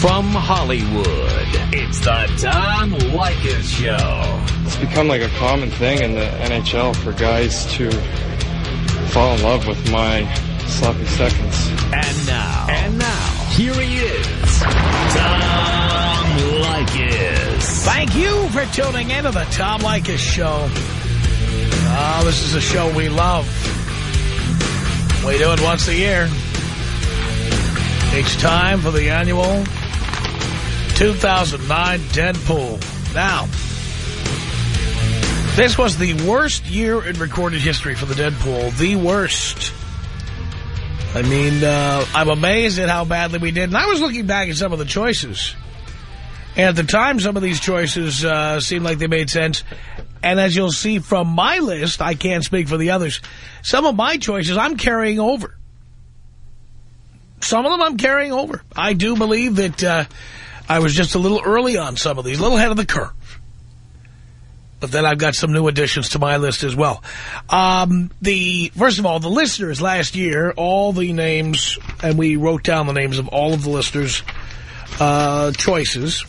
From Hollywood, it's the Tom Leykis Show. It's become like a common thing in the NHL for guys to fall in love with my sloppy seconds. And now, and now, here he is, Tom Leykis. Thank you for tuning in to the Tom Leykis Show. Oh, this is a show we love. We do it once a year. It's time for the annual 2009 Deadpool. Now, this was the worst year in recorded history for the Deadpool. The worst. I mean, uh, I'm amazed at how badly we did. And I was looking back at some of the choices. And at the time, some of these choices uh, seemed like they made sense. And as you'll see from my list, I can't speak for the others, some of my choices I'm carrying over. Some of them I'm carrying over. I do believe that uh, I was just a little early on some of these, a little ahead of the curve. But then I've got some new additions to my list as well. Um, the First of all, the listeners last year, all the names, and we wrote down the names of all of the listeners' uh, choices.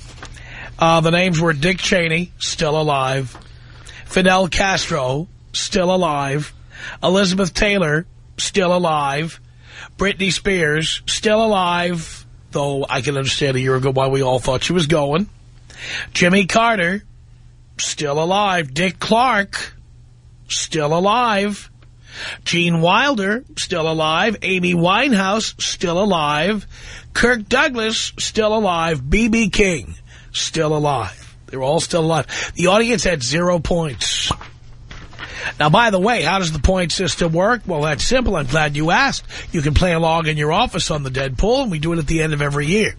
Uh, the names were Dick Cheney, still alive. Fidel Castro, still alive. Elizabeth Taylor, still alive. Britney Spears, still alive though I can understand a year ago why we all thought she was going. Jimmy Carter, still alive. Dick Clark, still alive. Gene Wilder, still alive. Amy Winehouse, still alive. Kirk Douglas, still alive. B.B. King, still alive. They're all still alive. The audience had zero points. Now, by the way, how does the point system work? Well, that's simple. I'm glad you asked. You can play along in your office on the Deadpool, and we do it at the end of every year.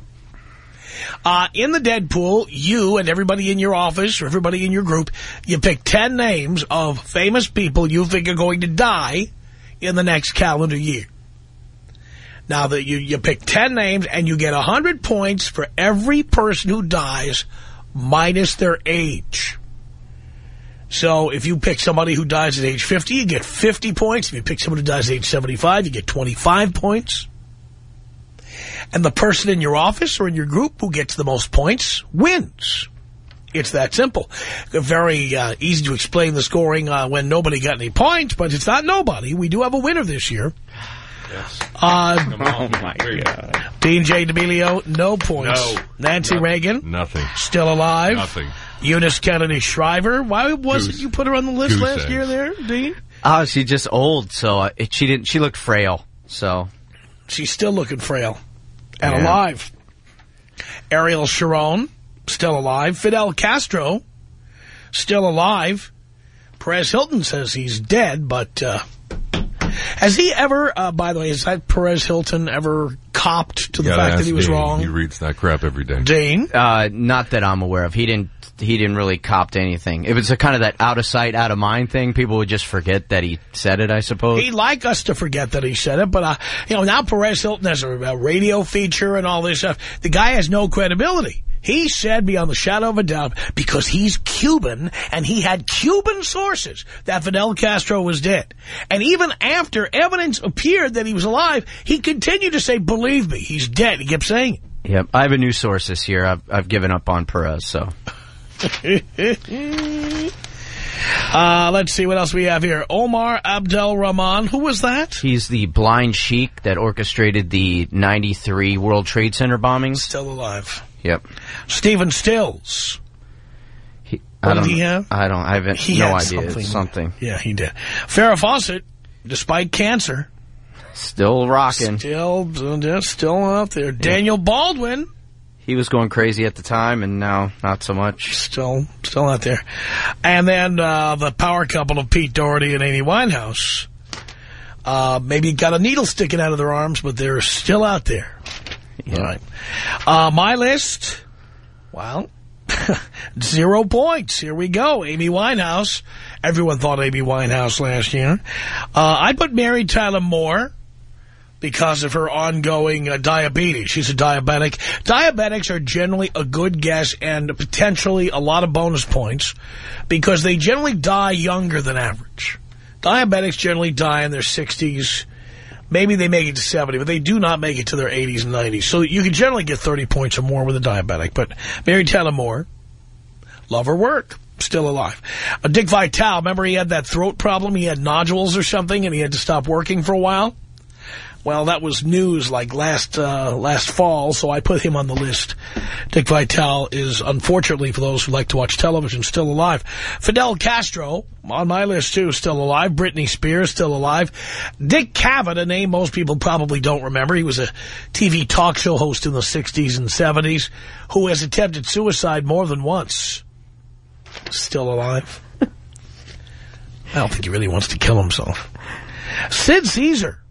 Uh, in the Deadpool, you and everybody in your office or everybody in your group, you pick 10 names of famous people you think are going to die in the next calendar year. Now, that you, you pick 10 names and you get 100 points for every person who dies minus their age. So if you pick somebody who dies at age 50, you get 50 points. If you pick somebody who dies at age 75, you get 25 points. And the person in your office or in your group who gets the most points wins. It's that simple. Very uh, easy to explain the scoring uh, when nobody got any points, but it's not nobody. We do have a winner this year. Yes. Uh, oh, my God. Dean J. D'Amelio, no points. No. Nancy No- Reagan, Nothing. still alive. Nothing. Eunice Kennedy Shriver. Why wasn't Goose. you put her on the list Goose last eggs. year there, Dean? Oh, she's just old, so uh, it, she didn't. She looked frail, so She's still looking frail and Yeah. alive. Ariel Sharon, still alive. Fidel Castro, still alive. Perez Hilton says he's dead, but uh, has he ever, uh, by the way, has that Perez Hilton ever copped to the fact that he was Dean. wrong? He reads that crap every day. Dean? uh, not that I'm aware of. He didn't. He didn't really cop to anything. It was a kind of that out of sight, out of mind thing. People would just forget that he said it. I suppose. He'd like us to forget that he said it, but, uh, you know, now Perez Hilton has a, a radio feature and all this stuff. The guy has no credibility. He said beyond the shadow of a doubt, because he's Cuban and he had Cuban sources, that Fidel Castro was dead. And even after evidence appeared that he was alive, he continued to say, believe me, he's dead. He kept saying it. Yep. I have a new source this year. I've I've given up on Perez. So Uh, let's see what else we have here. Omar Abdel Rahman. Who was that? he's the blind sheik that orchestrated the '93 World Trade Center bombings. Still alive. Yep. Stephen Stills. He, What I did don't. he have? I don't. I have He no idea. something. Something. Yeah, he did. Farrah Fawcett, despite cancer, Still rocking. still uh, still out there. Daniel Baldwin, He was going crazy at the time, and now not so much. still still out there. And then uh, the power couple of Pete Doherty and Amy Winehouse. Uh, maybe got a needle sticking out of their arms, but they're still out there. Yeah. All right. Uh, my list, well, zero points. Here we go. Amy Winehouse. Everyone thought Amy Winehouse last year. Uh, I put Mary Tyler Moore because of her ongoing uh, diabetes. She's a diabetic. Diabetics are generally a good guess and potentially a lot of bonus points because they generally die younger than average. Diabetics generally die in their 60s, Maybe they make it to 70, but they do not make it to their 80s and 90s. So you can generally get 30 points or more with a diabetic. But Mary Tyler Moore, love her work, still alive. Uh, Dick Vitale, remember he had that throat problem? He had nodules or something, and he had to stop working for a while? Well, that was news like last uh, last fall, so I put him on the list. Dick Vitale is, unfortunately, for those who like to watch television, still alive. Fidel Castro, on my list too, still alive. Britney Spears, still alive. Dick Cavett, a name most people probably don't remember. He was a TV talk show host in the 60s and 70s who has attempted suicide more than once. Still alive. I don't think he really wants to kill himself. Sid Caesar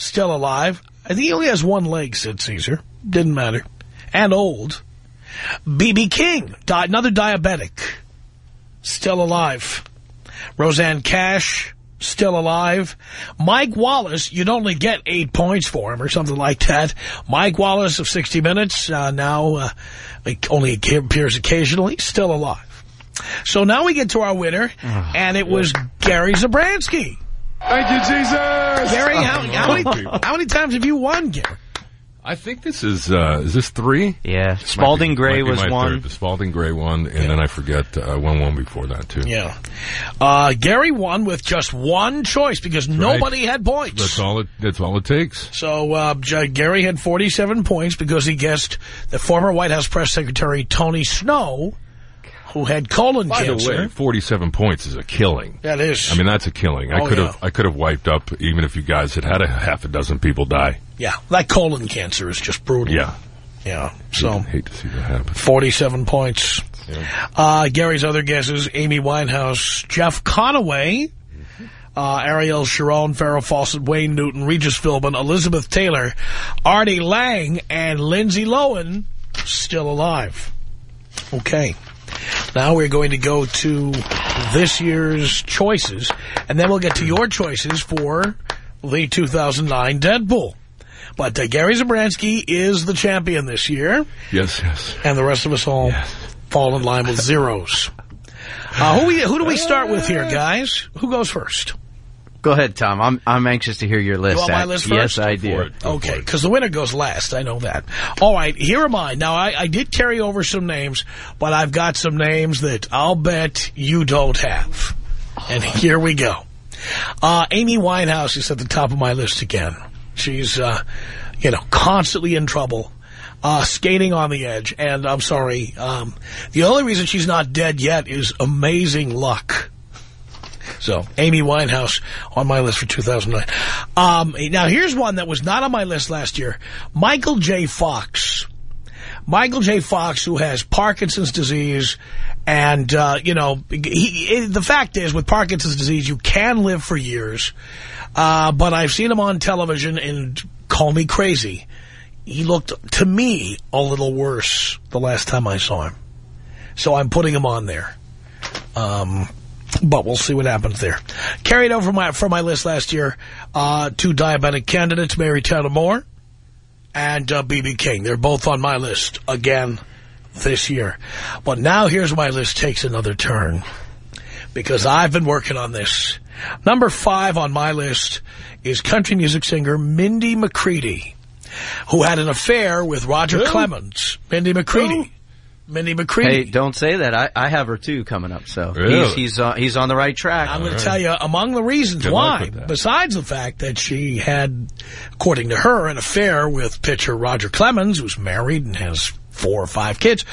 still alive. I think he only has one leg, Sid Caesar. Didn't matter. And old. B.B. King, di another diabetic. Still alive. Rosanne Cash, still alive. Mike Wallace, you'd only get eight points for him or something like that. Mike Wallace of 60 Minutes, uh, now uh, only appears occasionally, still alive. So now we get to our winner, and it was Gary Zabransky. Thank you, Jesus. Gary, how, how, many, how many times have you won, Gary? I think this is, uh, is this three? Yeah. Spalding be- Gray was one. Third. The Spalding Gray one, and then I forget, uh, one one before that, too. Yeah. Uh, Gary won with just one choice because nobody had points. That's all it, that's all it takes. So uh, Gary had 47 points because he guessed the former White House press secretary Tony Snow, who had colon By cancer. the way, 47 points is a killing. That is. I mean, that's a killing. I Oh, could have, yeah. I could have wiped up even if you guys had had a half a dozen people die. yeah, that colon cancer is just brutal. Yeah. Yeah. So hate to see that happen. 47 points. Yeah. Uh, Gary's other guesses, Amy Winehouse, Jeff Conaway, uh, Ariel Sharon, Farrah Fawcett, Wayne Newton, Regis Philbin, Elizabeth Taylor, Artie Lange, and Lindsay Lohan still alive. Okay. Now we're going to go to this year's choices, and then we'll get to your choices for the 2009 Deadpool. But uh, Gary Zabransky is the champion this year, Yes, yes. and the rest of us all fall in line with zeros. Uh, who, we, who do we start with here, guys? Who goes first? Go ahead, Tom. I'm I'm anxious to hear your list. want my list Yes. I do. Okay, because the winner goes last. I know that. All right, here are mine. Now, I, I did carry over some names, but I've got some names that I'll bet you don't have. And here we go. Uh, Amy Winehouse is at the top of my list again. She's, uh, you know, constantly in trouble. Uh, skating on the edge. And I'm sorry, um, the only reason she's not dead yet is amazing luck. So, Amy Winehouse on my list for 2009. Um, now, here's one that was not on my list last year. Michael J. Fox. Michael J. Fox, who has Parkinson's disease, and, uh, you know, he, the fact is, with Parkinson's disease, you can live for years, uh, but I've seen him on television, and call me crazy, he looked, to me, a little worse the last time I saw him. So I'm putting him on there. Um, but we'll see what happens there. Carried over my, from my list last year, uh, two diabetic candidates, Mary Tyler Moore and uh, B.B. King. They're both on my list again this year. But now here's my list takes another turn because I've been working on this. Number five on my list is country music singer Mindy McCready, who had an affair with Roger Clemens. Mindy McCready. Mindy McCready. Hey, don't say that. I, I have her too coming up. So Really? he's he's uh, he's on the right track. I'm going to tell you, among the reasons Good why, besides the fact that she had, according to her, an affair with pitcher Roger Clemens, who's married and has four or five kids,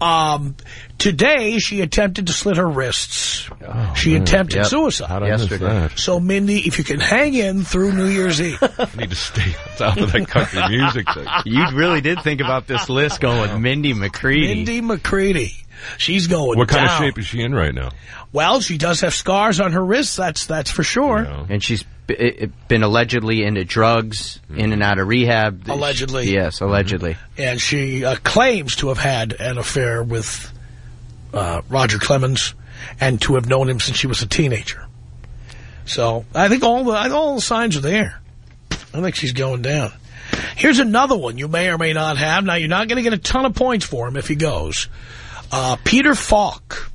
um, today she attempted to slit her wrists. she attempted Yep. suicide. How'd I miss Yesterday. So, Mindy, if you can hang in through New Year's Eve, I need to stay on top of that country music thing. You really did think about this list going with Mindy McCready. Mindy McCready, she's going What kind of shape is she in right now? Well, she does have scars on her wrists, that's that's for sure. You know? And she's b- i- i- been allegedly into drugs, in and out of rehab. Allegedly. Yes, allegedly. and she uh, claims to have had an affair with uh, Roger Clemens and to have known him since she was a teenager. So I think all the all the signs are there. I think she's going down. Here's another one you may or may not have. Now, you're not going to get a ton of points for him if he goes. Uh, Peter Falk.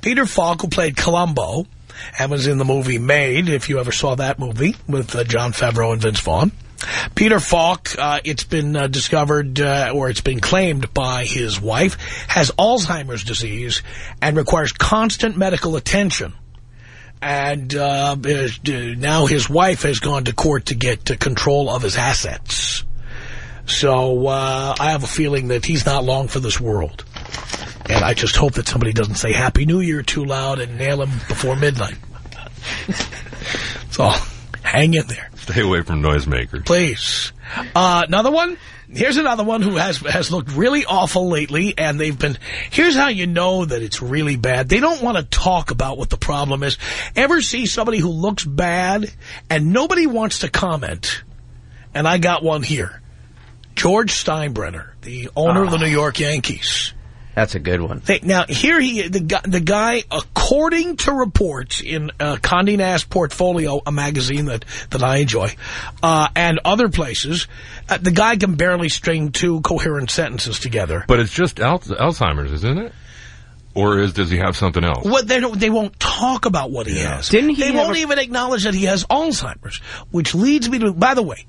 Peter Falk, who played Columbo, and was in the movie Made, if you ever saw that movie, with uh, Jon Favreau and Vince Vaughn. Peter Falk, uh, it's been uh, discovered, uh, or it's been claimed by his wife, has Alzheimer's disease and requires constant medical attention. And uh, now his wife has gone to court to get control of his assets. So uh, I have a feeling that he's not long for this world. And I just hope that somebody doesn't say Happy New Year too loud and nail him before midnight. so hang in there. Stay away from noisemakers. Please. Uh, another one? Here's another one who has has looked really awful lately, and they've been... Here's how you know that it's really bad. They don't want to talk about what the problem is. Ever see somebody who looks bad, and nobody wants to comment? And I got one here. George Steinbrenner, the owner of the New York Yankees. That's a good one. They, now, here he, the guy, the guy, according to reports in uh, Condé Nast Portfolio, a magazine that, that I enjoy, uh, and other places, uh, the guy can barely string two coherent sentences together. But it's just Al Alzheimer's, isn't it? Or is does he have something else? What they don't, they won't talk about what he has. Didn't he They won't a- even acknowledge that he has Alzheimer's, which leads me to. By the way,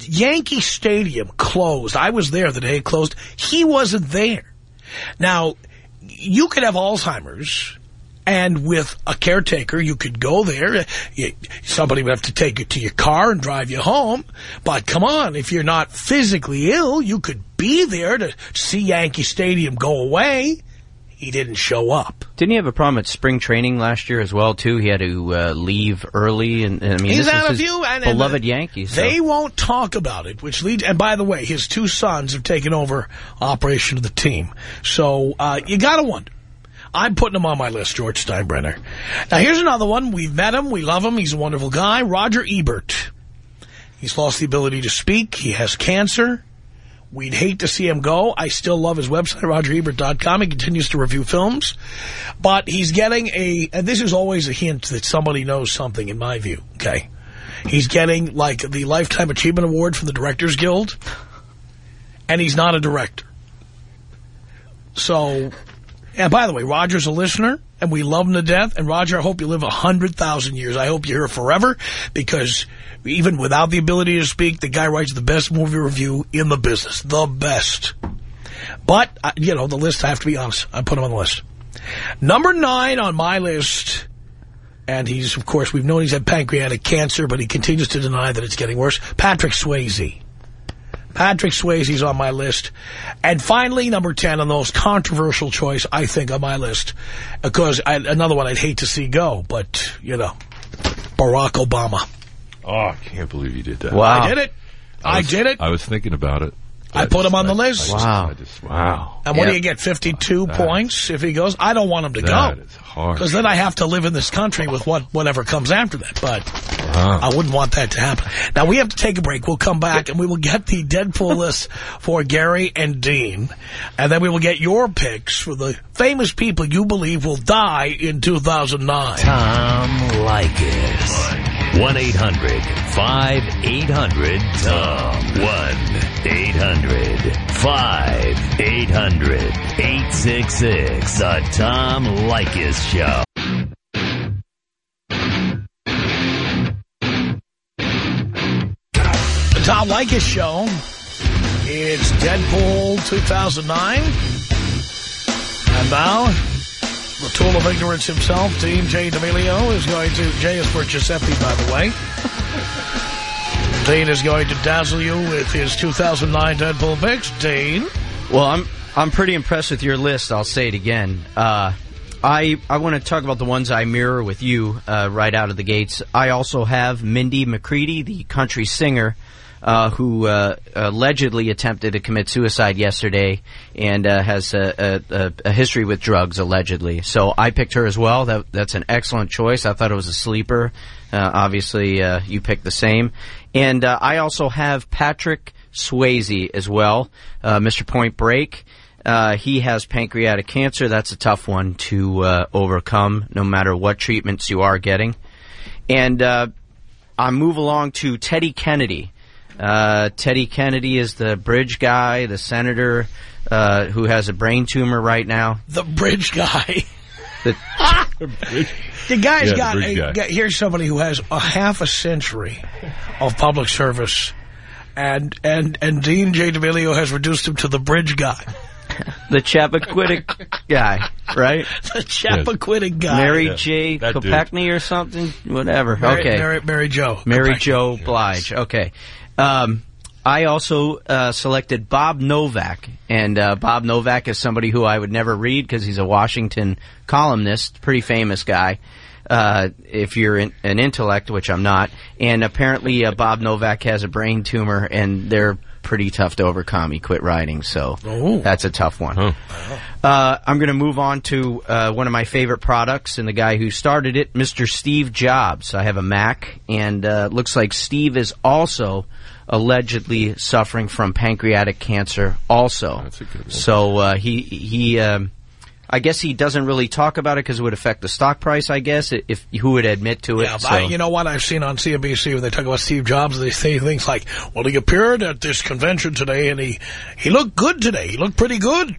Yankee Stadium closed. I was there the day it closed. He wasn't there. Now, you could have Alzheimer's. And with a caretaker, you could go there. Somebody would have to take you to your car and drive you home. But come on, if you're not physically ill, you could be there to see Yankee Stadium go away. He didn't show up. Didn't he have a problem at spring training last year as well, too? He had to uh, leave early, and, and I mean, He's this out is of view. And, and beloved the- Yankees. so- They won't talk about it, which leads. And by the way, his two sons have taken over operation of the team. So uh, you got to wonder. I'm putting him on my list, George Steinbrenner. Now here's another one. We've met him. We love him. He's a wonderful guy. Roger Ebert. He's lost the ability to speak. He has cancer. We'd hate to see him go. I still love his website, rogerebert.com. He continues to review films. But he's getting a, and this is always a hint that somebody knows something in my view, okay? He's getting, like, the Lifetime Achievement Award from the Directors Guild. And he's not a director. So, and by the way, Roger's a listener, and we love him to death. And Roger, I hope you live a 100,000 years. I hope you're here forever, because even without the ability to speak, the guy writes the best movie review in the business. The best. But, uh, you know, the list, I have to be honest, I put him on the list. Number nine on my list, and he's, of course, we've known he's had pancreatic cancer, but he continues to deny that it's getting worse. Patrick Swayze. Patrick Swayze's on my list. And finally, number 10 on the most controversial choice, I think, on my list. Because I, another one I'd hate to see go, but, you know, Barack Obama. Oh, I can't believe you did that. Wow. I did it. I, was- did it. I was thinking about it. I put him on the list. Wow. Just, wow. and what do you get, 52 That- points if he goes? I don't want him to That go. is hard. Because then I have to live in this country with what whatever comes after that. But Wow. I wouldn't want that to happen. Now, we have to take a break. We'll come back, and we will get the Deadpool list for Gary and Dean. And then we will get your picks for the famous people you believe will die in 2009. Tom Leykis. 1-800-5800-TOM. 1-800-5800-866. The Tom Leykis Show. The Tom Leykis Show. It's Deadpool 2009. And now, the tool of ignorance himself, Dean J. D'Amelio, is going to... J is for Giuseppe, by the way. Dean is going to dazzle you with his 2009 Deadpool picks. Dean? Well, I'm I'm pretty impressed with your list. I'll say it again. Uh, I I want to talk about the ones I mirror with you uh, right out of the gates. I also have Mindy McCready, the country singer, uh, who uh, allegedly attempted to commit suicide yesterday and uh, has a, a, a history with drugs allegedly. So I picked her as well. That that's an excellent choice. I thought it was a sleeper. Uh, obviously, uh, you picked the same. And uh, I also have Patrick Swayze as well, Mr. Point Break. Uh, he has pancreatic cancer. That's a tough one to uh, overcome, no matter what treatments you are getting. And uh, I move along to Teddy Kennedy. Uh, Teddy Kennedy is the bridge guy, the senator uh, who has a brain tumor right now. The bridge guy. The The guy's Yeah, got, bridge a, guy. got- here's somebody who has a half a century of public service, and and and Dean J. D'Amelio has reduced him to the bridge guy, The Chappaquiddick guy, right? the Chappaquiddick guy. Mary Yeah, J. that. Kopechne or something? Whatever. Mary, okay. Mary, Mary Joe. Mary Kopechne. Jo Blige. Okay. Um, I also uh, selected Bob Novak, and uh, Bob Novak is somebody who I would never read because he's a Washington columnist, pretty famous guy. Uh, if you're in, an intellect, which I'm not, and apparently uh, Bob Novak has a brain tumor, and they're pretty tough to overcome. He quit writing, so Oh. that's a tough one. Huh. Uh, I'm going to move on to uh, one of my favorite products and the guy who started it, Mr. Steve Jobs. I have a Mac, and uh, it looks like Steve is also allegedly suffering from pancreatic cancer. Also, That's a good one. so uh, he he. Um, I guess he doesn't really talk about it because it would affect the stock price. I guess if who would admit to it. Yeah, but so. I, you know what I've seen on CNBC when they talk about Steve Jobs, they say things like, "Well, he appeared at this convention today, and he he looked good today. He looked pretty good."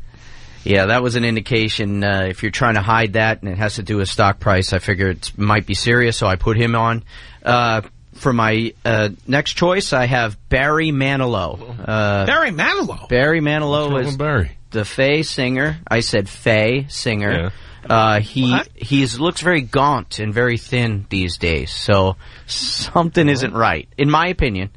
Yeah, that was an indication. Uh, if you're trying to hide that and it has to do with stock price, I figure it might be serious, so I put him on. Uh, for my uh, next choice, I have Barry Manilow. Uh, Barry Manilow. Barry Manilow is Barry? The Faye singer. I said Faye singer. Yeah. Uh, he What? he's looks very gaunt and very thin these days, so something isn't right, in my opinion.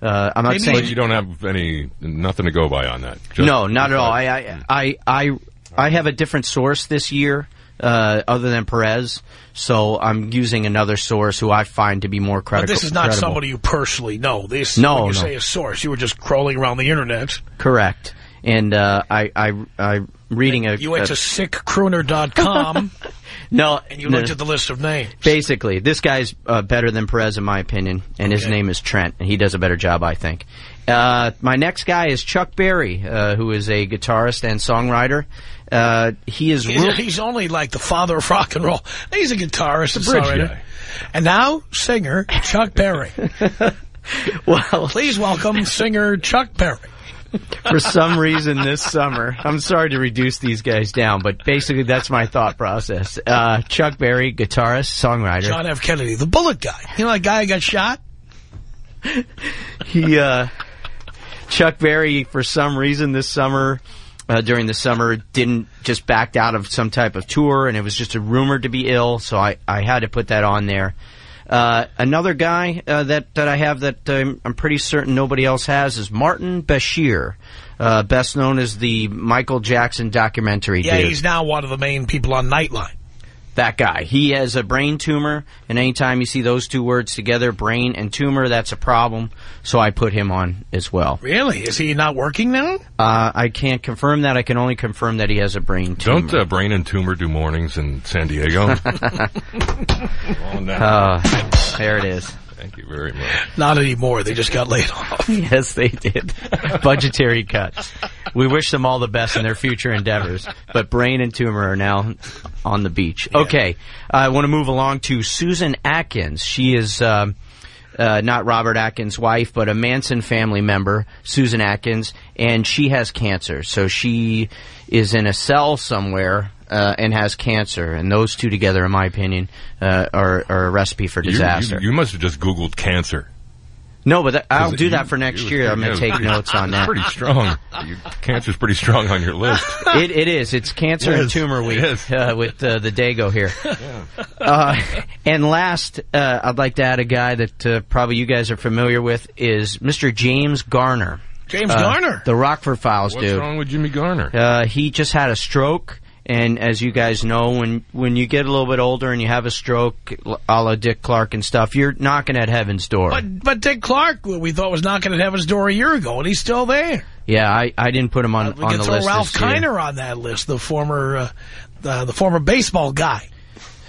Uh, I'm not Maybe saying But you don't have any nothing to go by on that. Just- no, not at all. I, I, I, I, I have a different source this year, uh, other than Perez. So I'm using another source who I find to be more But credible. this is not credible. somebody you personally know. This, No, when you no. say a source, you were just crawling around the internet. correct. And uh, I, I, I, reading a, You went a- to sickcrooner.com no, and you no, looked at the list of names. Basically, this guy's uh, better than Perez in my opinion, and his name is Trent, and he does a better job, I think. Uh, my next guy is Chuck Berry, uh, who is a guitarist and songwriter. Uh, he is He's, he's only like the father of rock and roll. He's a guitarist, a bridge songwriter. guy. And now, singer Chuck Berry. well. Please welcome singer Chuck Berry. For some reason this summer. I'm sorry to reduce these guys down, but basically that's my thought process. Uh, Chuck Berry, guitarist, songwriter. John F. Kennedy, the bullet guy. You know that guy who got shot? He, uh, Chuck Berry, for some reason this summer, uh, during the summer, didn't just backed out of some type of tour, and it was just a rumor to be ill, so I, I had to put that on there. Uh, another guy uh, that that I have that um, I'm pretty certain nobody else has is Martin Bashir, uh, best known as the Michael Jackson documentary. Yeah, dude. he's now one of the main people on Nightline. That guy. He has a brain tumor, and anytime you see those two words together, brain and tumor, that's a problem. So I put him on as well. Really? Is he not working now? Uh, I can't confirm that. I can only confirm that he has a brain tumor. Don't uh, Brain and Tumor do mornings in San Diego? Come on down. Uh, there it is. Thank you very much. Not anymore. They just got laid off. yes, they did. Budgetary cuts. We wish them all the best in their future endeavors. But brain and tumor are now on the beach. Okay, I want to move along to Susan Atkins. She is. Um, uh, not Robert Atkins' wife, but a Manson family member, Susan Atkins, and she has cancer. So she is in a cell somewhere uh, and has cancer, and those two together, in my opinion, uh, are, are a recipe for disaster. You, you must have just Googled cancer. no, but that, I'll do you- that for next year. I'm going to take notes on that. Pretty strong. Your cancer's pretty strong on your list. It, it is. It's Cancer and Tumor Week uh, with uh, the Dago here. Uh, and last, uh, I'd like to add a guy that uh, probably you guys are familiar with is Mr. James Garner. James Uh, Garner. the Rockford Files What's dude. What's wrong with Jimmy Garner? Uh, he just had a stroke, and as you guys know, when when you get a little bit older and you have a stroke, a la Dick Clark and stuff, you're knocking at heaven's door. But but Dick Clark, we thought was knocking at heaven's door a year ago, and he's still there. yeah, I, I didn't put him on, we on the throw list. Ralph. Kiner on that list, the former uh, the, the former baseball guy.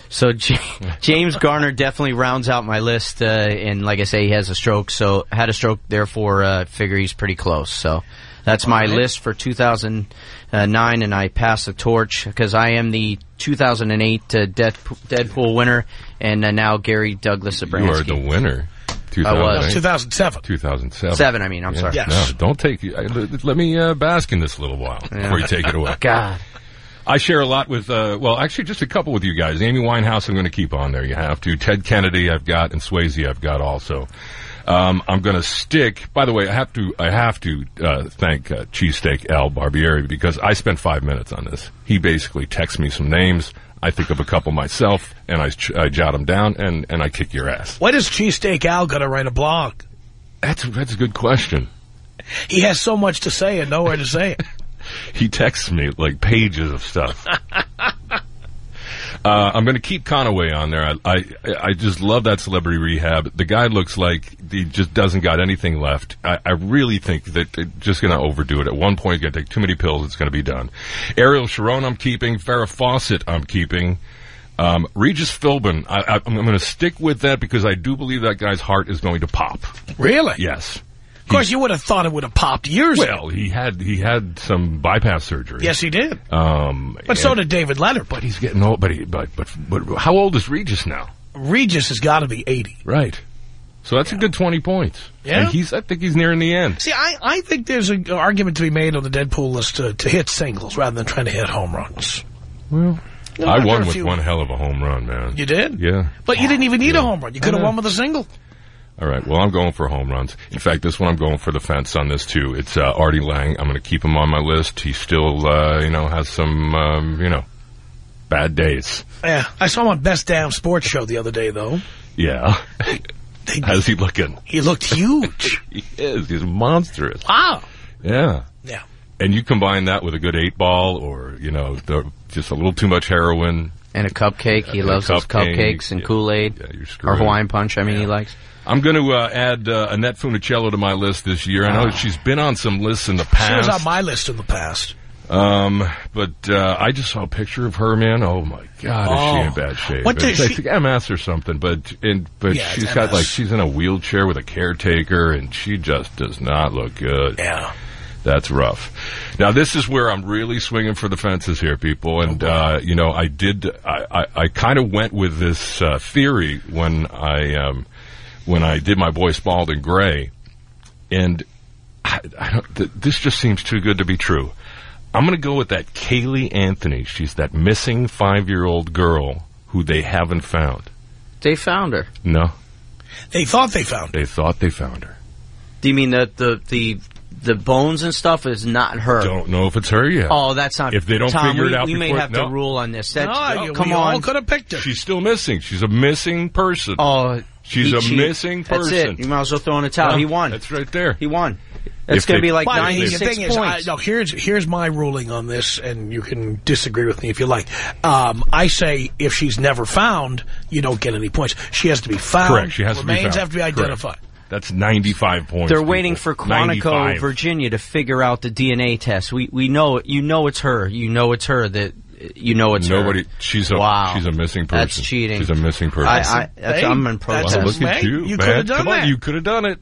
So J- James Garner definitely rounds out my list, uh, and like I say, he has a stroke. So had a stroke, therefore uh, figure he's pretty close. So that's my list for 2009, and I pass the torch because I am the 2008 uh, Deadpool winner, and uh, now Gary Douglas you are the winner. I was. 2007. 2007. Seven, I mean, I'm Yeah. sorry. Yes. No, don't take. I- Let let me uh, bask in this a little while before you take it away. God. I share a lot with, uh, well, actually just a couple with you guys. Amy Winehouse, I'm going to keep on there. You have to. Ted Kennedy, I've got, and Swayze, I've got also. Um, I'm going to stick. By the way, I have to. I have to uh, thank uh, Cheesesteak Al Barbieri because I spent five minutes on this. He basically texts me some names. I think of a couple myself, and I, ch- I jot them down, and, and I kick your ass. When is Cheesesteak Al going to write a blog? That's that's a good question. He has so much to say and nowhere to say it. He texts me like pages of stuff. Uh, I'm going to keep Conaway on there. I, I I just love that celebrity rehab. The guy looks like he just doesn't got anything left. I, I really think that they're just going to overdo it. At one point, he's going to take too many pills. It's going to be done. Ariel Sharon, I'm keeping. Farrah Fawcett, I'm keeping. Um, Regis Philbin, I, I, I'm going to stick with that because I do believe that guy's heart is going to pop. Really? Yes. Of course, you would have thought it would have popped years ago. Well, he had he had some bypass surgery. Yes, he did. Um, But so did David Leonard. But he's getting old. But he, but but but how old is Regis now? Regis has got to be 80. Right. So that's a good 20 points. Yeah. And he's, I think he's nearing the end. See, I, I think there's an argument to be made on the Deadpool list to, to hit singles rather than trying to hit home runs. Well, You I won with few- one hell of a home run, man. You did? Yeah. But you didn't even need Yeah. a home run. You could have won with a single. All right. Well, I'm going for home runs. In fact, this one I'm going for the fence on this too. It's uh, Artie Lange. I'm going to keep him on my list. He still, uh, you know, has some, um, you know, bad days. Yeah. I saw him on Best Damn Sports Show the other day, though. Yeah. They- How's he looking? he looked huge. He is. He's monstrous. wow. Yeah. Yeah. And you combine that with a good eight ball or, you know, the, just a little too much heroin. And a cupcake. He And a loves those cupcake, cupcakes and yeah. Kool-Aid. Yeah, you're or. Hawaiian Punch, I mean, he likes. I'm going to uh, add uh, Annette Funicello to my list this year. I know she's been on some lists in the Ah. She was past. on my list in the past. um, but uh, I just saw a picture of her, man. Oh my God, is she Oh. in bad shape? What does she- like MS or something? But and but Yeah, she's got like she's in a wheelchair with a caretaker, and she just does not look good. Yeah. That's rough. Now this is where I'm really swinging for the fences here, people. And uh, you know, I did. I I, I kind of went with this uh, theory when I um, when I did my boy Spalding Gray, and I, I don't, th- this just seems too good to be true. I'm going to go with that Caylee Anthony. She's that missing five year old girl who they haven't found. They found her. No, They thought they found her. they thought they found her. Do you mean that the, the, the bones and stuff is not her? Don't know if it's her yet. Oh, that's not. If they don't Tom, figure we, it out we may have no. to rule on this. That's, No, oh, you- come we on. all could have picked her. She's still missing. She's a missing person. Oh, She's he a cheated. missing That's person. it. You might as well throw in a towel. No, he won. That's right there. He won. That's going to be like But the 96 thing is, I, points. no, here's here's my ruling on this, and you can disagree with me if you like. Um, I say if she's never found, you don't get any points. She has to be found. Correct. She has to be Remains found. have to be Correct. identified. That's 95 points. They're people. waiting for Quantico, 95. Virginia, to figure out the DNA test. We we know you know it's her. You know it's her. That you know it's Nobody. her. She's a. Wow. She's a missing person. That's cheating. She's a missing person. I, I, that's, Hey, I'm in that's protest. a- well, look at Hey, you, you could've done Come on, you could have done it.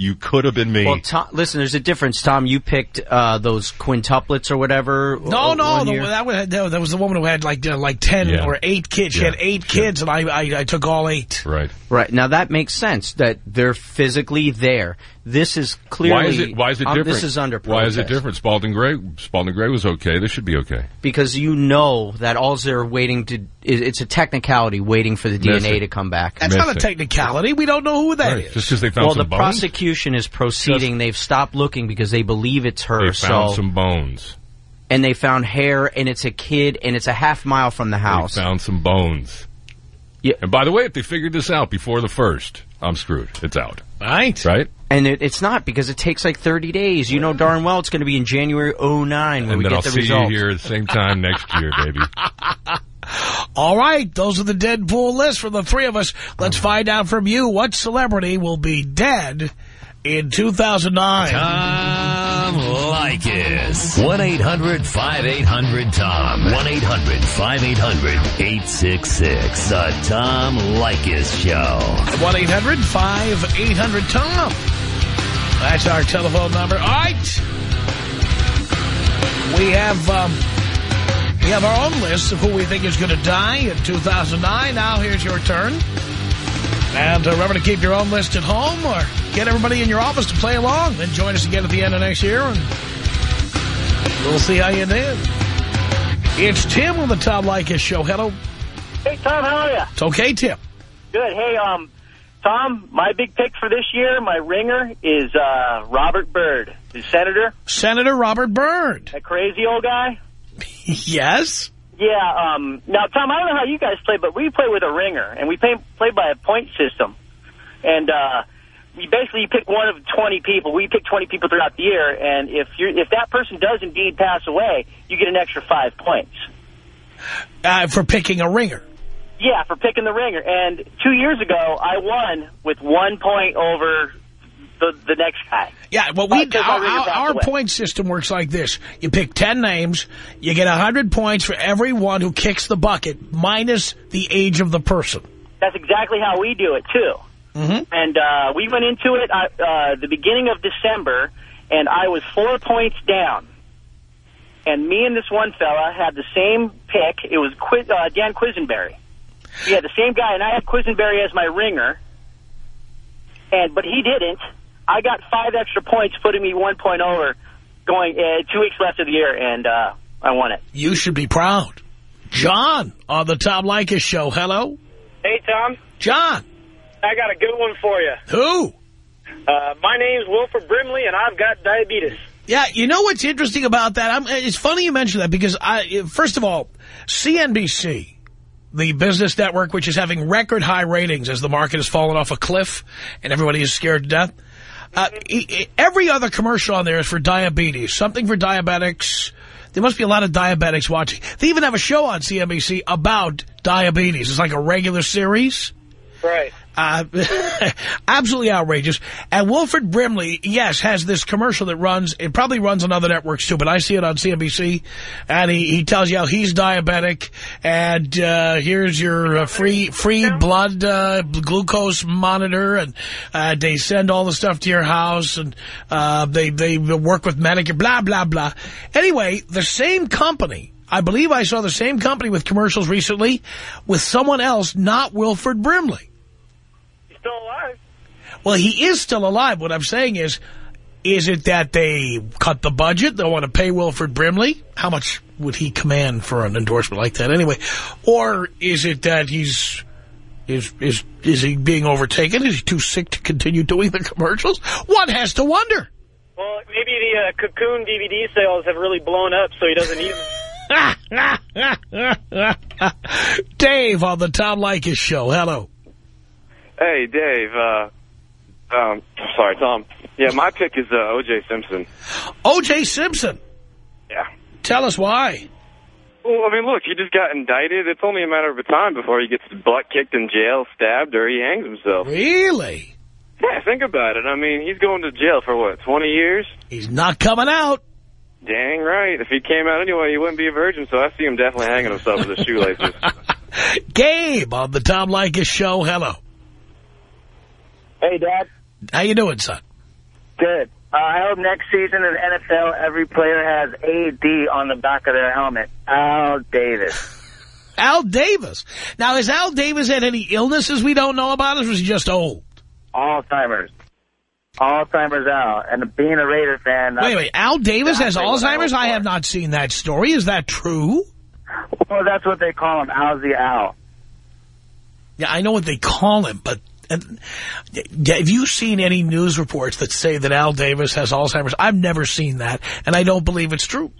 You could have been me. Well, Tom, listen, there's a difference, Tom. You picked uh, those quintuplets or whatever. No, no, the, year. that, was, that was the woman who had like uh, like ten Yeah. or eight kids. She Yeah. had eight Sure. kids, and I, I I took all eight. right. Right now, that makes sense that they're physically there. This is clearly Why is it? Why is it um, different? This is under Why is it different? Spalding Gray. Spalding Gray was okay. This should be okay. Because you know that all they're waiting to is it's a technicality waiting for the DNA Missing. to come back. That's not a Missing. technicality. We don't know who that is. Right. Just because they found well, the bones. prosecution is proceeding. Just- They've stopped looking because they believe it's her. They found so some bones. and they found hair, and it's a kid, and it's a half mile from the house. They found some bones. Yeah. And by the way, if they figured this out before the first, I'm screwed. It's out. Right. Right? And it, it's not because it takes like 30 days. You know darn well it's going to be in January 09 when and we then get I'll the see results. you here at the same time next year, baby. All right, those are the Deadpool list for the three of us. Let's find out from you what celebrity will be dead in 2009. Tom Leykis. 1-800-5800-TOM. 1-800-5800-866. The Tom Leykis Show. 1-800-5800-TOM. That's our telephone number. All right. We have, um, we have our own list of who we think is going to die in 2009. Now here's your turn. And uh, remember to keep your own list at home or get everybody in your office to play along. Then join us again at the end of next year and we'll see how you did. It's Tim on the Tom Leykis show. Hello. Hey, Tom, how are you? It's okay, Tim. Good. Hey, um, Tom, my big pick for this year, my ringer, is uh, Robert Byrd, the senator, Senator Robert Byrd. that crazy old guy. yes? Yeah, um, now, Tom, I don't know how you guys play, but we play with a ringer, and we play, play by a point system. And uh, we basically you pick one of 20 people. We pick 20 people throughout the year, and if you if that person does indeed pass away, you get an extra five points. Uh, for picking a ringer. Yeah, for picking the ringer. And two years ago, I won with one point over the the next guy. Yeah, well, we Uh, 'cause my our, our, our point system works like this. You pick 10 names, you get 100 points for everyone who kicks the bucket, minus the age of the person. That's exactly how we do it, too. Mhm. And uh, we went into it uh, uh, the beginning of December, and I was four points down. And me and this one fella had the same pick. It was uh, Dan Quisenberry. We had the same guy, and I had Quisenberry as my ringer. And but he didn't. I got five extra points, putting me one point over. Going uh, two weeks left of the year, and uh, I won it. You should be proud. John on the Tom Leykis show. Hello? Hey, Tom. John. I got a good one for you. Who? Uh, my name's Wilford Brimley, and I've got diabetes. Yeah, you know what's interesting about that? I'm, it's funny you mention that because, I, first of all, CNBC, the business network, which is having record high ratings as the market has fallen off a cliff and everybody is scared to death, uh, every other commercial on there is for diabetes, something for diabetics. There must be a lot of diabetics watching. They even have a show on CNBC about diabetes. It's like a regular series. Right. Uh, absolutely outrageous. And Wilford Brimley, yes, has this commercial that runs, it probably runs on other networks too, but I see it on CNBC, and he, he tells you how he's diabetic, and uh, here's your uh, free free blood uh, glucose monitor, and uh, they send all the stuff to your house, and uh, they, they work with Medicare, blah, blah, blah. Anyway, the same company, I believe I saw the same company with commercials recently with someone else, not Wilford Brimley. Still alive. Well, he is still alive. What I'm saying is, is it that they cut the budget? They want to pay Wilford Brimley? How much would he command for an endorsement like that anyway? Or is it that he's... Is, is, is he being overtaken? Is he too sick to continue doing the commercials? One has to wonder. Well, maybe the uh, Cocoon DVD sales have really blown up, so he doesn't need them. Dave on the Tom Leykis show. Hello. Hey, Dave. Uh, um, sorry, Tom. Yeah, my pick is uh, O.J. Simpson. O.J. Simpson. Yeah. Tell us why. Well, I mean, look, he just got indicted. It's only a matter of a time before he gets his butt kicked in jail, stabbed, or he hangs himself. Really? Yeah, think about it. I mean, he's going to jail for, what, 20 years? He's not coming out. Dang right. If he came out anyway, he wouldn't be a virgin, so I see him definitely hanging himself with his shoelaces. Gabe on the Tom Leykis show. Hello. Hey, Dad. How you doing, son? Good. Uh, I hope next season in the NFL, every player has AD on the back of their helmet. Al Davis. Al Davis. Now, has Al Davis had any illnesses we don't know about, or was he just old? Alzheimer's. Alzheimer's Al. And being a Raider fan... Wait, wait. Al Davis has Exactly what I Alzheimer's? I have not seen that story. Is that true? Well, that's what they call him, the Al. Yeah, I know what they call him, but have you seen any news reports that say that Al Davis has Alzheimer's? I've never seen that, and I don't believe it's true.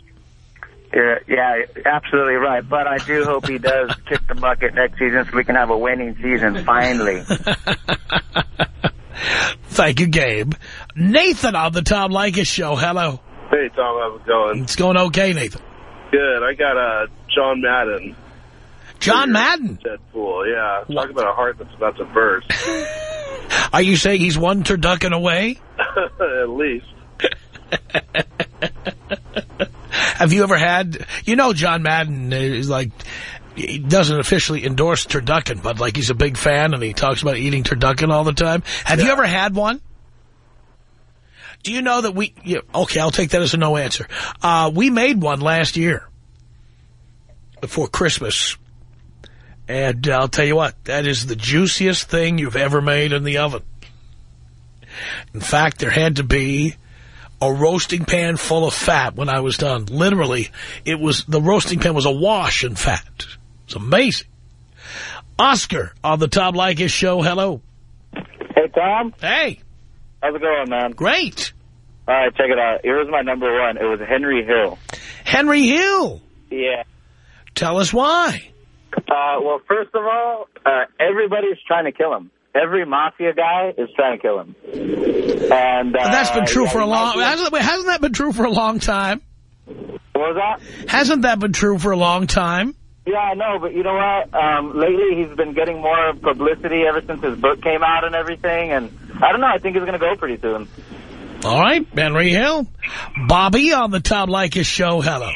Yeah, yeah, absolutely right. But I do hope he does kick the bucket next season so we can have a winning season, finally. Thank you, Gabe. Nathan on the Tom Leykis show. Hello. Hey, Tom, how's it going? It's going okay, Nathan. Good. I got uh, John Madden. John Madden. Deadpool, yeah. Talk about a heart that's about to burst. Are you saying he's one turducken away? At least. Have you ever had, you know John Madden is like, he doesn't officially endorse turducken, but like he's a big fan and he talks about eating turducken all the time. Have you ever had one? Do you know that we, yeah, okay, I'll take that as a no answer. Uh, we made one last year before Christmas. And I'll tell you what, that is the juiciest thing you've ever made in the oven. In fact, there had to be a roasting pan full of fat when I was done. Literally, it was the roasting pan was awash in fat. It's amazing. Oscar on the Tom Leykis show. Hello. Hey, Tom. Hey. How's it going, man? Great. All right, check it out. Here's my number one. It was Henry Hill. Henry Hill. Yeah. Tell us why. Uh, well, first of all, uh, everybody's trying to kill him. Every mafia guy is trying to kill him. And uh, That's been true yeah, for a long... might Hasn't, hasn't that been true for a long time? What was that? Hasn't that been true for a long time? Yeah, I know, but you know what? Um, lately, he's been getting more publicity ever since his book came out and everything. And I don't know. I think he's going to go pretty soon. All right, Henry Hill. Bobby on the Tom Leykis show. Hello.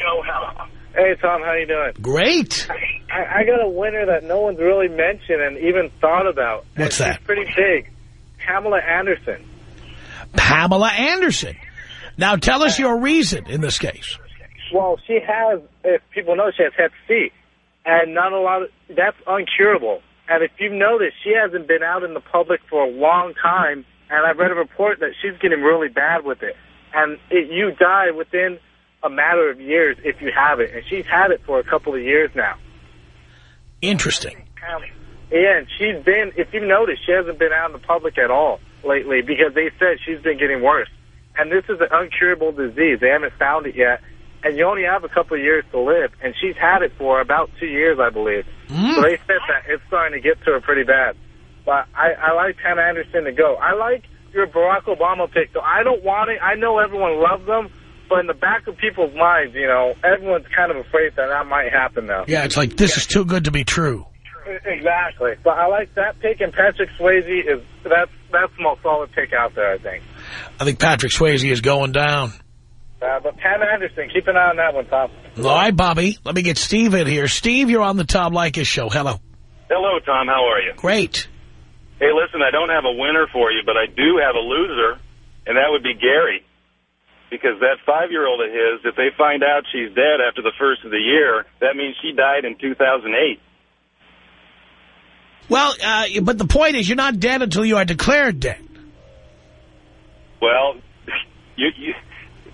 Hey, Tom, how you doing? Great. I, I got a winner that no one's really mentioned and even thought about. What's And that? She's pretty big. Pamela Anderson. Pamela Anderson. Now tell us your reason in this case. Well, she has, if people know, she has Hep C. And not a lot of, that's uncurable. And if you've noticed, she hasn't been out in the public for a long time. And I've read a report that she's getting really bad with it. And it, you die within a matter of years if you have it. And she's had it for a couple of years now. Interesting. Yeah, and she's been, if you've noticed, she hasn't been out in the public at all lately because they said she's been getting worse. And this is an uncurable disease. They haven't found it yet. And you only have a couple of years to live. And she's had it for about two years, I believe. So they said that it's starting to get to her pretty bad. But I, I like Pam Anderson to go. I like your Barack Obama pick, though. I don't want it. I know everyone loves them. But in the back of people's minds, you know, everyone's kind of afraid that that might happen now. Yeah, it's like this is too good to be true. Exactly. But I like that pick, and Patrick Swayze is that's that's the most solid pick out there, I think. I think Patrick Swayze is going down. Uh, but Pam Anderson, keep an eye on that one, Tom. All right, Bobby. Let me get Steve in here. Steve, you're on the Tom Leykis show. Hello. Hello, Tom. How are you? Great. Hey, listen, I don't have a winner for you, but I do have a loser, and that would be Gary. Because that five-year-old of his, if they find out she's dead after the first of the year, that means she died in 2008. Well, uh, but the point is you're not dead until you are declared dead. Well, you, you,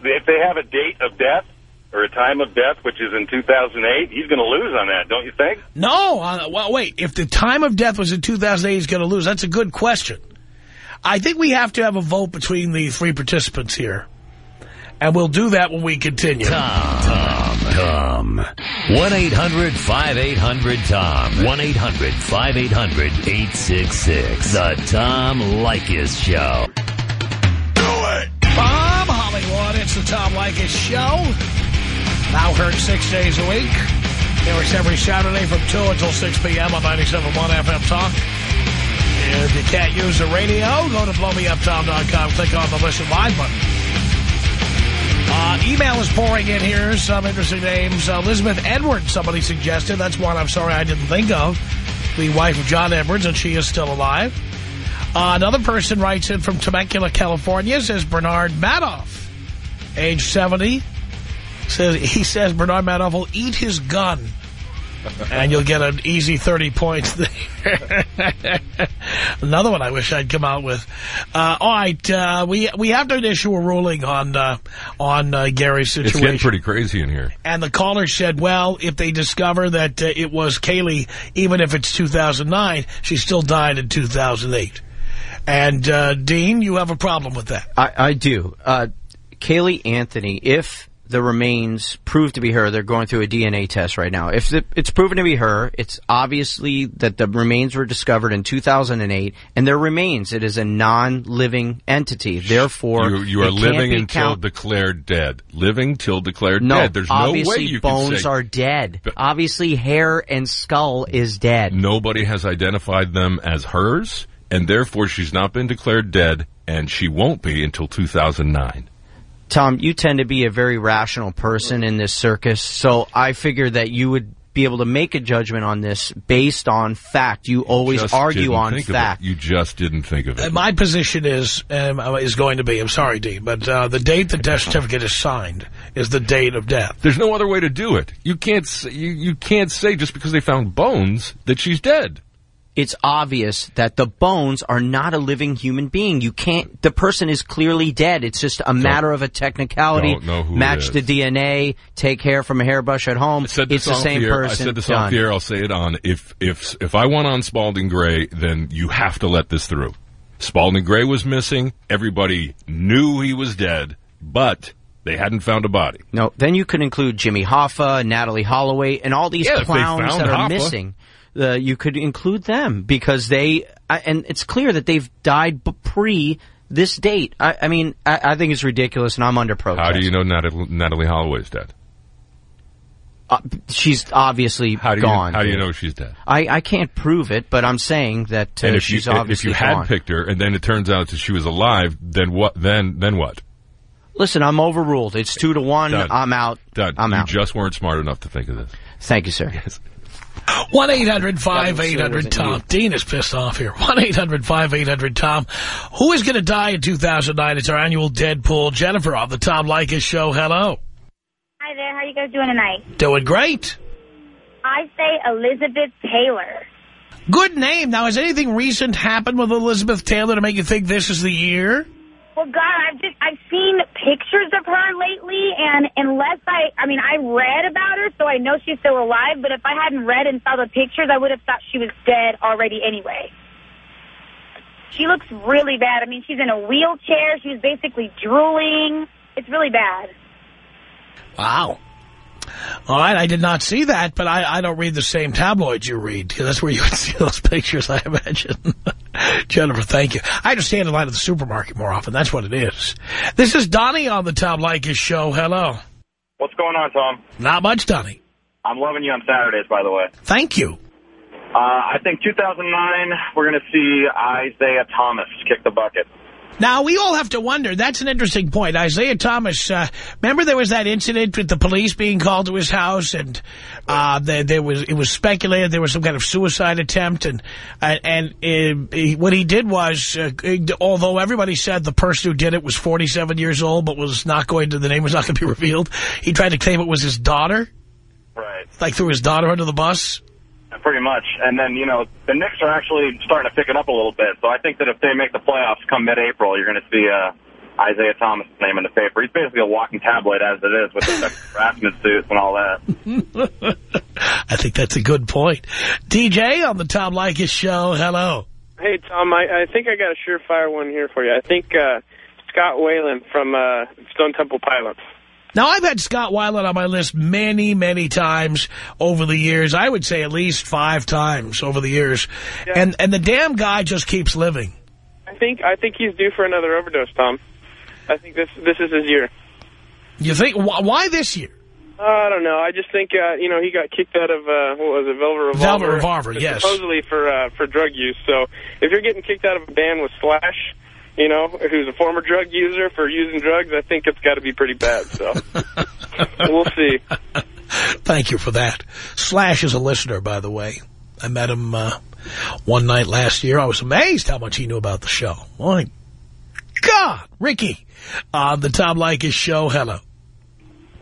if they have a date of death or a time of death, which is in 2008, he's going to lose on that, don't you think? No. Uh, well, wait. If the time of death was in 2008, he's going to lose. That's a good question. I think we have to have a vote between the three participants here. And we'll do that when we continue. Tom. Tom. Tom. 1-800-5800-TOM. 1-800-5800-866. The Tom Leykis Show. Do it! Bob Hollywood, it's the Tom Leykis Show. Now heard six days a week. Here is every Saturday from 2 until 6 p.m. on 97.1 FM Talk. If you can't use the radio, go to blowmeuptom.com. Click on the Listen Live button. Uh, email is pouring in here. Some interesting names. Uh, Elizabeth Edwards, somebody suggested. That's one I'm sorry I didn't think of. The wife of John Edwards, and she is still alive. Uh, another person writes in from Temecula, California, says Bernard Madoff, age 70. Says He says Bernard Madoff will eat his gun. And you'll get an easy 30 points there. Another one I wish I'd come out with. Uh, all right, uh, we we have to issue a ruling on uh, on uh, Gary's It's situation. getting pretty crazy in here. And the caller said, well, if they discover that uh, it was Caylee, even if it's 2009, she still died in 2008. And, uh, Dean, you have a problem with that. I, I do. Uh, Caylee Anthony, if the remains prove to be her, they're going through a DNA test right now. If it's proven to be her, it's obviously that the remains were discovered in 2008, and their remains, it is a non-living entity. Therefore, You, you are living until count- declared dead. Living till declared no, dead. There's no obviously way you bones say are dead. Obviously, hair and skull is dead. nobody has identified them as hers, and therefore she's not been declared dead, and she won't be until 2009. Tom, you tend to be a very rational person in this circus, so I figure that you would be able to make a judgment on this based on fact. You always Just argue on think fact. You just didn't think of it. And my position is um, is going to be, I'm sorry, Dean, but uh, the date the death certificate is signed is the date of death. There's no other way to do it. You can't say, you, you can't say just because they found bones that she's dead. It's obvious that the bones are not a living human being. You can't. The person is clearly dead. It's just a matter of a technicality. don't know who Match the DNA. Take hair from a hairbrush at home. said it's the same the person. I said this Done. off the air. I'll say it on. If if if I went on Spalding Gray, then you have to let this through. Spalding Gray was missing. Everybody knew he was dead, but they hadn't found a body. No, then you could include Jimmy Hoffa, Natalee Holloway, and all these Yeah, clowns that are Hoffa. missing. Uh, you could include them because they, I, and it's clear that they've died pre this date. I, I mean, I, I think it's ridiculous, and I'm under protest. How do you know Natalee, Natalee Holloway's dead? Uh, she's obviously How do you gone. how do you know she's dead? I, I can't prove it, but I'm saying that uh, and if you she's if you had gone. picked her, and then it turns out that she was alive, then what? Then then what? Listen, I'm overruled. It's two to one. Done. I'm out. Done. I'm you out. just weren't smart enough to think of this. Thank you, sir. 1-800-5800-TOM. Dean is pissed off here. 1-800-5800-TOM. Who is going to die in 2009? It's our annual Deadpool. Jennifer on the Tom Leykis show. Hello. Hi there. How you guys doing tonight? Doing great. I say Elizabeth Taylor. Good name. Now, has anything recent happened with Elizabeth Taylor to make you think this is the year? Well, God, I've just I've seen pictures of her lately, and unless I, I mean, I read about her, so I know she's still alive. But if I hadn't read and saw the pictures, I would have thought she was dead already anyway. She looks really bad. I mean, she's in a wheelchair. She was basically drooling. It's really bad. Wow. All right, I did not see that, but I, I don't read the same tabloids you read. That's where you would see those pictures, I imagine. Jennifer, thank you. I understand in light of the supermarket more often. That's what it is. This is Donnie on the Tom Leykis show. Hello. What's going on, Tom? Not much, Donnie. I'm loving you on Saturdays, by the way. Thank you. Uh, I think 2009, we're going to see Isiah Thomas kick the bucket. Now, we all have to wonder. That's an interesting point. Isiah Thomas, uh, remember there was that incident with the police being called to his house and uh, there, there was it was speculated there was some kind of suicide attempt and uh, and uh, he, what he did was, uh, although everybody said the person who did it was 47 years old but was not going to, the name was not going to be revealed, he tried to claim it was his daughter, Right. like threw his daughter under the bus. Pretty much. And then, you know, the Knicks are actually starting to pick it up a little bit. So I think that if they make the playoffs come mid-April, you're going to see uh, Isiah Thomas' name in the paper. He's basically a walking tabloid as it is with the harassment suits and all that. I think that's a good point. DJ on the Tom Leykis show. Hello. Hey, Tom, I, I think I got a surefire one here for you. I think uh, Scott Weiland from uh, Stone Temple Pilots. Now, I've had Scott Weiland on my list many, many times over the years. I would say at least five times over the years. And and the damn guy just keeps living. I think I think he's due for another overdose, Tom. I think this this is his year. You think, wh why this year? Uh, I don't know. I just think uh, you know he got kicked out of uh, what was it, Velvet Revolver? Velvet Revolver, yes. Supposedly for uh, for drug use. So if you're getting kicked out of a band with Slash, you know, who's a former drug user for using drugs, I think it's got to be pretty bad. So we'll see. Thank you for that. Slash is a listener, by the way. I met him uh, one night last year. I was amazed how much he knew about the show. My God, Ricky, on the Tom Leykis show. Hello.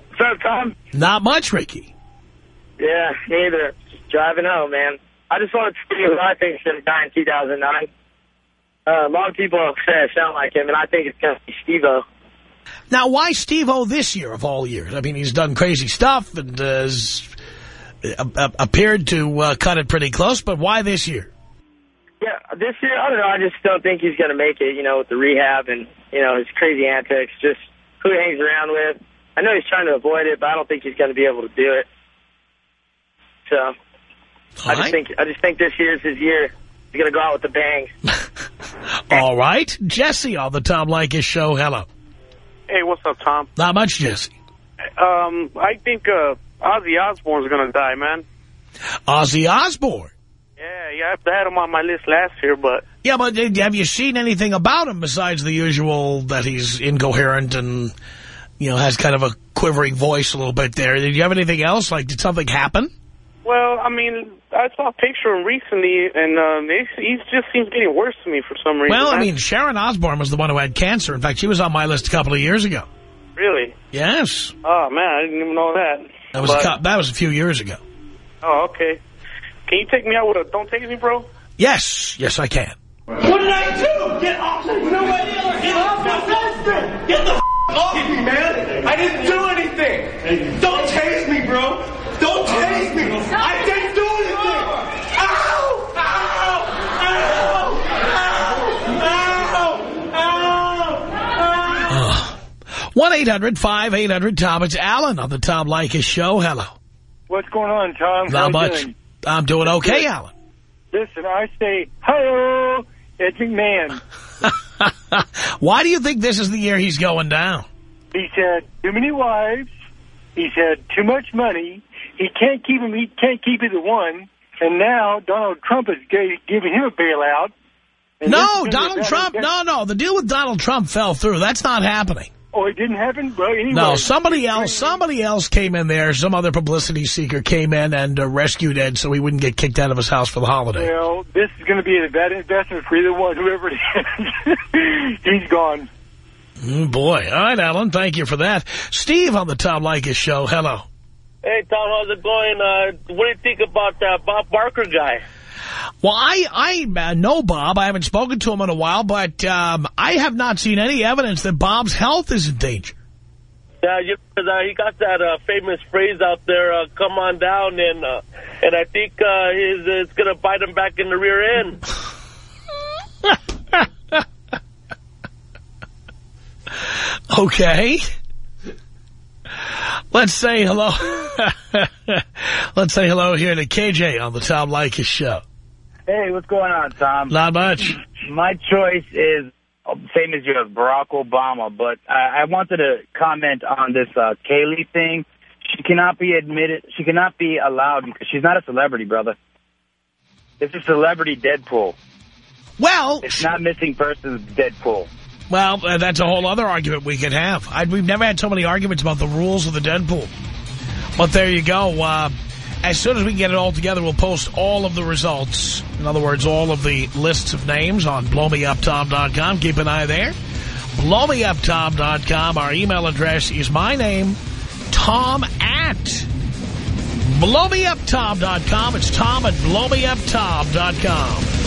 What's up, Tom? Not much, Ricky. Yeah, neither. Just driving home, man. I just wanted to see who I think should have died in 2009. Uh, a lot of people say I sound like him, and I think it's going to be Steve-O. Now, why Steve-O this year of all years? I mean, he's done crazy stuff and uh, has uh, uh, appeared to uh, cut it pretty close, but why this year? Yeah, this year, I don't know. I just don't think he's going to make it, you know, with the rehab and, you know, his crazy antics, just who he hangs around with. I know he's trying to avoid it, but I don't think he's going to be able to do it. So, I just right. think I just think this year's his year. He's going to go out with a bang. All right. Jesse on the Tom Leykis show. Hello. Hey, what's up, Tom? Not much, Jesse. Um, I think uh, Ozzy Osbourne's going to die, man. Ozzy Osbourne. Yeah, yeah, I had him on my list last year, but Yeah, but have you seen anything about him besides the usual that he's incoherent and, you know, has kind of a quivering voice a little bit there? Did you have anything else? Like, did something happen? Well, I mean, I saw a picture of him recently, and um, he, he just seems getting worse to me for some reason. Well, I mean, Sharon Osbourne was the one who had cancer. In fact, she was on my list a couple of years ago. really? Yes. Oh man, I didn't even know that. That was, a, But- cou- that was a few years ago. Oh, okay. Can you take me out with a "Don't Tase Me, Bro"? Yes, yes, I can. What did I do? Get off me! Nobody else! Get off my husband! Get the f off me, man! I didn't do anything! Don't tase me, bro! Don't tase me! I didn't do anything! Ow! Ow! Ow! Ow! Ow! Ow! 1-800-5800-TOM. It's Alan on the Tom Leykis Show. Hello. What's going on, Tom? How Not you much. doing? I'm doing okay, Good. Alan. Listen, I say, hello, Ed man. Why do you think this is the year he's going down? He said, too many wives. He said, too much money. He can't keep him. He can't keep either one. And now Donald Trump is giving him a bailout. And this is No, Donald Trump, no, no. The deal with Donald Trump fell through. That's not happening. Oh, it didn't happen? Well, anyway. No, somebody else, somebody else came in there. Some other publicity seeker came in and uh, rescued Ed so he wouldn't get kicked out of his house for the holiday. Well, this is going to be a bad investment for either one, whoever it is. He's gone. Mm, boy. All right, Alan. Thank you for that. Steve on the Tom Leykis show. Hello. Hey, Tom, how's it going? Uh, what do you think about that Bob Barker guy? Well, I, I uh, know Bob. I haven't spoken to him in a while, but um, I have not seen any evidence that Bob's health is in danger. Yeah, you, uh, he got that uh, famous phrase out there, uh, come on down, and uh, and I think uh, his, it's going to bite him back in the rear end. Okay. Let's say hello. Let's say hello here to KJ on the Tom Leykis show. Hey, what's going on, Tom? Not much. My choice is same as yours, Barack Obama. But I, I wanted to comment on this uh, Caylee thing. She cannot be admitted. She cannot be allowed because she's not a celebrity, brother. It's a celebrity Deadpool. Well, it's not missing persons Deadpool. Well, uh, that's a whole other argument we could have. I, we've never had so many arguments about the rules of the Deadpool. But there you go. Uh, as soon as we get it all together, we'll post all of the results. In other words, all of the lists of names on blowmeuptom.com. Keep an eye there. Blowmeuptom.com. Our email address is my name, Tom at blowmeuptom.com. It's Tom at blowmeuptom.com.